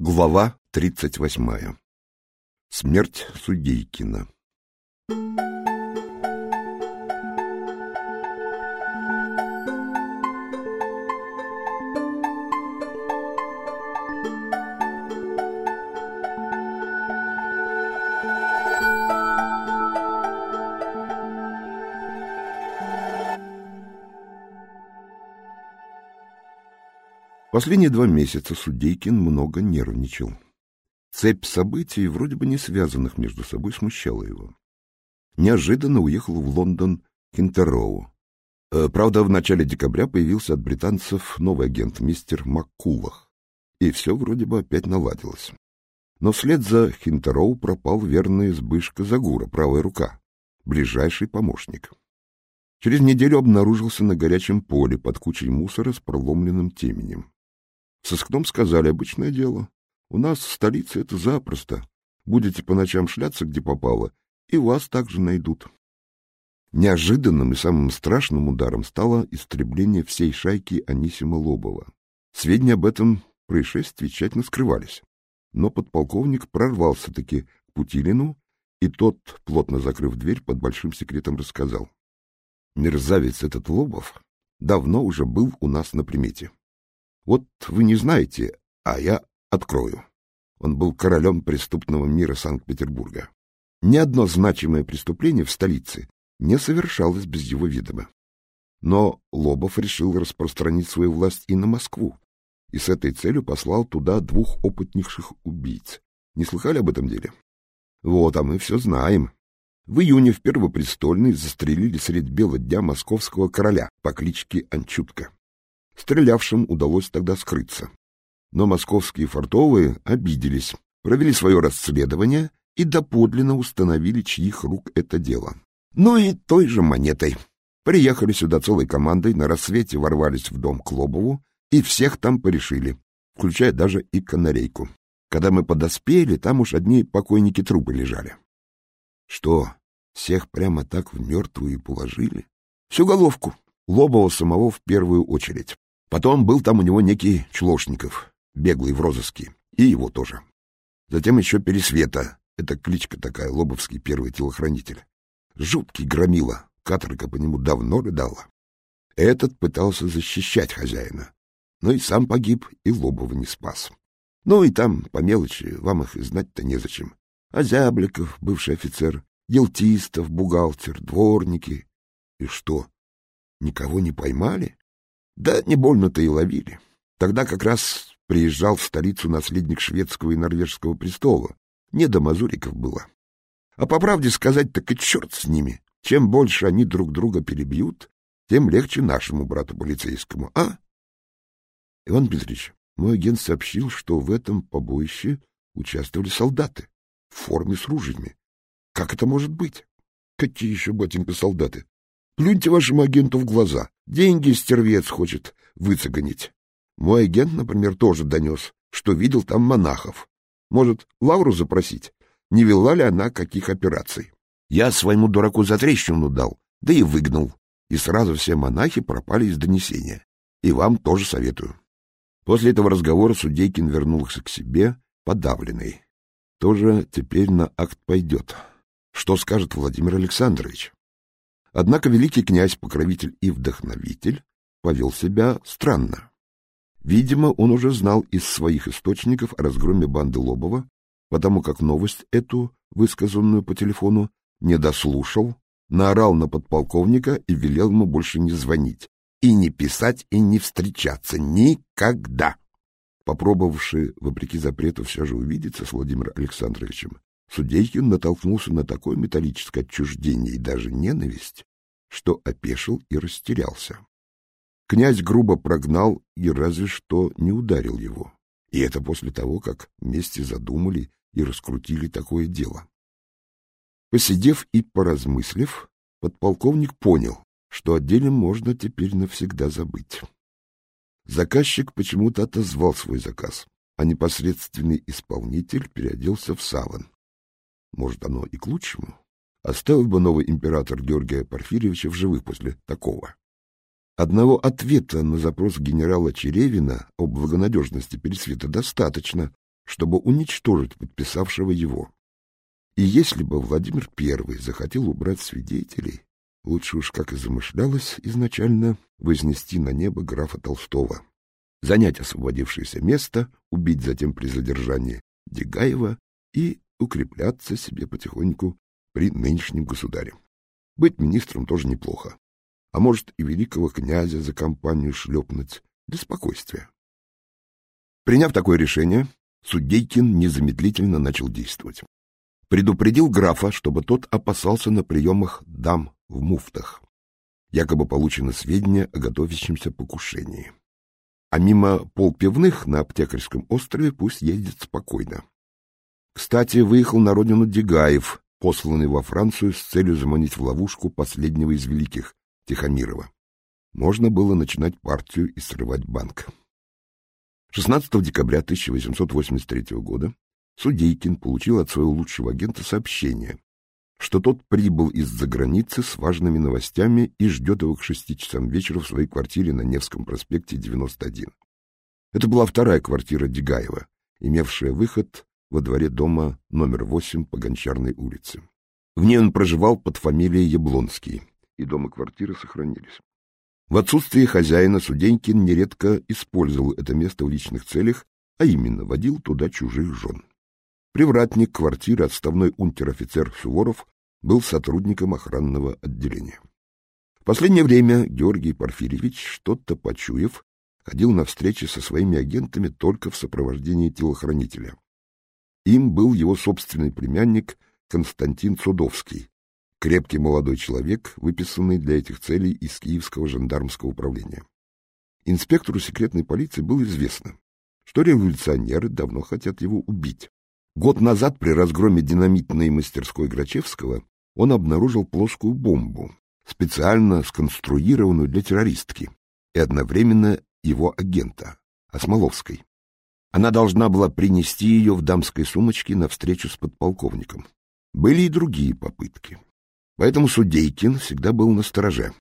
Глава 38. Смерть Судейкина. Последние два месяца Судейкин много нервничал. Цепь событий, вроде бы не связанных между собой, смущала его. Неожиданно уехал в Лондон Кинтероу. Э, правда, в начале декабря появился от британцев новый агент, мистер Маккулах, и все вроде бы опять наладилось. Но вслед за Хинтероу пропал верный Збышка Загура, правая рука, ближайший помощник. Через неделю обнаружился на горячем поле под кучей мусора с проломленным теменем. Сыскном сказали, обычное дело. У нас в столице это запросто. Будете по ночам шляться, где попало, и вас также найдут. Неожиданным и самым страшным ударом стало истребление всей шайки Анисима Лобова. Сведения об этом происшествии тщательно скрывались. Но подполковник прорвался-таки к Путилину, и тот, плотно закрыв дверь, под большим секретом рассказал. Мерзавец этот Лобов давно уже был у нас на примете. Вот вы не знаете, а я открою. Он был королем преступного мира Санкт-Петербурга. Ни одно значимое преступление в столице не совершалось без его ведома. Но Лобов решил распространить свою власть и на Москву, и с этой целью послал туда двух опытнейших убийц. Не слыхали об этом деле? Вот, а мы все знаем. В июне в Первопрестольной застрелили средь бела дня московского короля по кличке Анчутка. Стрелявшим удалось тогда скрыться. Но московские фортовые обиделись, провели свое расследование и доподлинно установили, чьих рук это дело. Ну и той же монетой. Приехали сюда целой командой, на рассвете ворвались в дом к Лобову и всех там порешили, включая даже и канарейку. Когда мы подоспели, там уж одни покойники трупы лежали. Что, всех прямо так в мертвую положили? Всю головку. Лобова самого в первую очередь. Потом был там у него некий Члошников, беглый в розыске, и его тоже. Затем еще Пересвета, это кличка такая, Лобовский первый телохранитель. Жуткий громила, каторга по нему давно рыдала. Этот пытался защищать хозяина, но и сам погиб, и Лобова не спас. Ну и там, по мелочи, вам их и знать-то незачем. Озябликов, бывший офицер, Елтистов, бухгалтер, дворники. И что, никого не поймали? Да не больно-то и ловили. Тогда как раз приезжал в столицу наследник шведского и норвежского престола. Не до мазуриков было. А по правде сказать, так и черт с ними. Чем больше они друг друга перебьют, тем легче нашему брату полицейскому, а? Иван Петрович, мой агент сообщил, что в этом побоище участвовали солдаты в форме с ружьями. Как это может быть? Какие еще, батенька, солдаты? Плюньте вашему агенту в глаза. Деньги стервец хочет выцегонить. Мой агент, например, тоже донес, что видел там монахов. Может, Лавру запросить? Не вела ли она каких операций? Я своему дураку за трещину дал, да и выгнал. И сразу все монахи пропали из донесения. И вам тоже советую. После этого разговора Судейкин вернулся к себе, подавленный. Тоже теперь на акт пойдет. Что скажет Владимир Александрович? Однако великий князь, покровитель и вдохновитель, повел себя странно. Видимо, он уже знал из своих источников о разгроме банды Лобова, потому как новость эту, высказанную по телефону, не дослушал, наорал на подполковника и велел ему больше не звонить, и не писать, и не встречаться. Никогда! Попробовавший, вопреки запрету, все же увидеться с Владимиром Александровичем, Судейкин натолкнулся на такое металлическое отчуждение и даже ненависть, что опешил и растерялся. Князь грубо прогнал и разве что не ударил его. И это после того, как вместе задумали и раскрутили такое дело. Посидев и поразмыслив, подполковник понял, что о деле можно теперь навсегда забыть. Заказчик почему-то отозвал свой заказ, а непосредственный исполнитель переоделся в саван. Может, оно и к лучшему. Оставил бы новый император Георгия Порфирьевича в живых после такого. Одного ответа на запрос генерала Черевина о благонадежности Пересвета достаточно, чтобы уничтожить подписавшего его. И если бы Владимир I захотел убрать свидетелей, лучше уж, как и замышлялось изначально, вознести на небо графа Толстого, занять освободившееся место, убить затем при задержании Дегаева и укрепляться себе потихоньку при нынешнем государе. Быть министром тоже неплохо. А может, и великого князя за компанию шлепнуть для спокойствия. Приняв такое решение, Судейкин незамедлительно начал действовать. Предупредил графа, чтобы тот опасался на приемах дам в муфтах. Якобы получено сведения о готовящемся покушении. А мимо полпивных на аптекарском острове пусть едет спокойно. Кстати, выехал на родину Дегаев, посланный во Францию с целью заманить в ловушку последнего из великих, Тихомирова. Можно было начинать партию и срывать банк. 16 декабря 1883 года Судейкин получил от своего лучшего агента сообщение, что тот прибыл из-за границы с важными новостями и ждет его к шести часам вечера в своей квартире на Невском проспекте 91. Это была вторая квартира Дегаева, имевшая выход во дворе дома номер 8 по Гончарной улице. В ней он проживал под фамилией Яблонский, и дом и квартира сохранились. В отсутствие хозяина Суденькин нередко использовал это место в личных целях, а именно водил туда чужих жен. Привратник квартиры, отставной унтер-офицер Суворов, был сотрудником охранного отделения. В последнее время Георгий Порфирьевич, что-то почуяв, ходил на встречи со своими агентами только в сопровождении телохранителя. Им был его собственный племянник Константин Цудовский, крепкий молодой человек, выписанный для этих целей из Киевского жандармского управления. Инспектору секретной полиции было известно, что революционеры давно хотят его убить. Год назад при разгроме динамитной мастерской Грачевского он обнаружил плоскую бомбу, специально сконструированную для террористки, и одновременно его агента, Осмоловской. Она должна была принести ее в дамской сумочке на встречу с подполковником. Были и другие попытки. Поэтому Судейкин всегда был на стороже.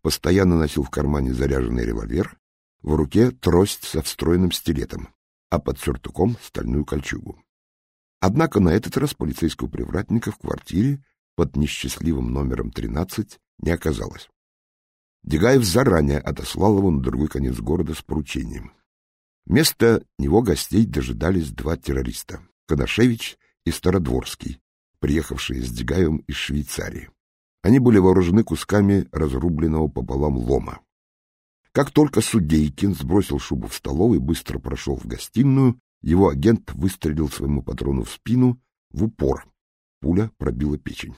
Постоянно носил в кармане заряженный револьвер, в руке трость со встроенным стилетом, а под сюртуком стальную кольчугу. Однако на этот раз полицейского привратника в квартире под несчастливым номером 13 не оказалось. Дегаев заранее отослал его на другой конец города с поручением. Вместо него гостей дожидались два террориста — Коношевич и Стародворский, приехавшие с Дегаевым из Швейцарии. Они были вооружены кусками разрубленного пополам лома. Как только Судейкин сбросил шубу в столовой и быстро прошел в гостиную, его агент выстрелил своему патрону в спину в упор. Пуля пробила печень.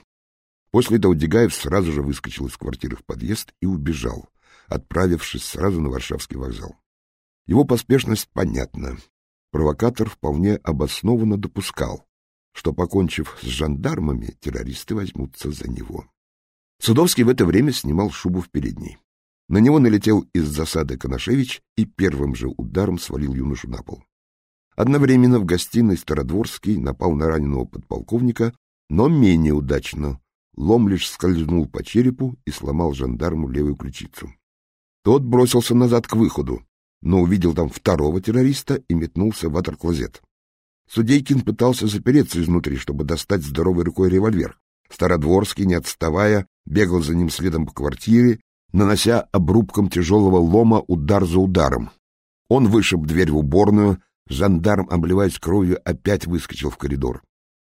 После этого Дегаев сразу же выскочил из квартиры в подъезд и убежал, отправившись сразу на Варшавский вокзал. Его поспешность понятна. Провокатор вполне обоснованно допускал, что, покончив с жандармами, террористы возьмутся за него. Судовский в это время снимал шубу в передней. На него налетел из засады Коношевич и первым же ударом свалил юношу на пол. Одновременно в гостиной Стародворский напал на раненого подполковника, но менее удачно. Лом лишь скользнул по черепу и сломал жандарму левую ключицу. Тот бросился назад к выходу, но увидел там второго террориста и метнулся в атр-клозет. Судейкин пытался запереться изнутри, чтобы достать здоровой рукой револьвер. Стародворский, не отставая, бегал за ним следом по квартире, нанося обрубком тяжелого лома удар за ударом. Он вышиб дверь в уборную, жандарм, обливаясь кровью, опять выскочил в коридор.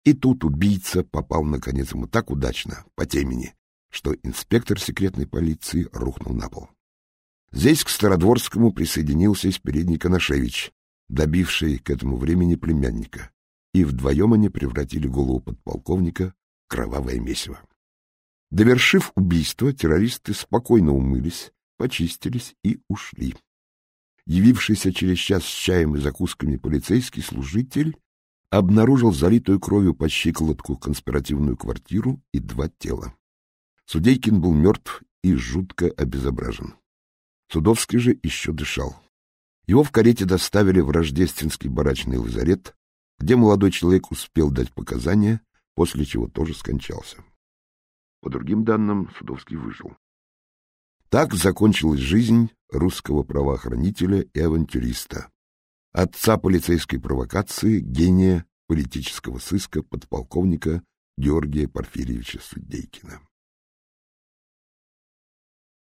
И тут убийца попал, наконец, ему так удачно, по темени, что инспектор секретной полиции рухнул на пол. Здесь к Стародворскому присоединился из передней Коношевич, добивший к этому времени племянника, и вдвоем они превратили голову подполковника в кровавое месиво. Довершив убийство, террористы спокойно умылись, почистились и ушли. Явившийся через час с чаем и закусками полицейский служитель обнаружил залитую кровью по щиколотку конспиративную квартиру и два тела. Судейкин был мертв и жутко обезображен. Судовский же еще дышал. Его в карете доставили в рождественский барачный лазарет, где молодой человек успел дать показания, после чего тоже скончался. По другим данным, Судовский выжил. Так закончилась жизнь русского правоохранителя и авантюриста, отца полицейской провокации, гения политического сыска подполковника Георгия Порфирьевича Судейкина.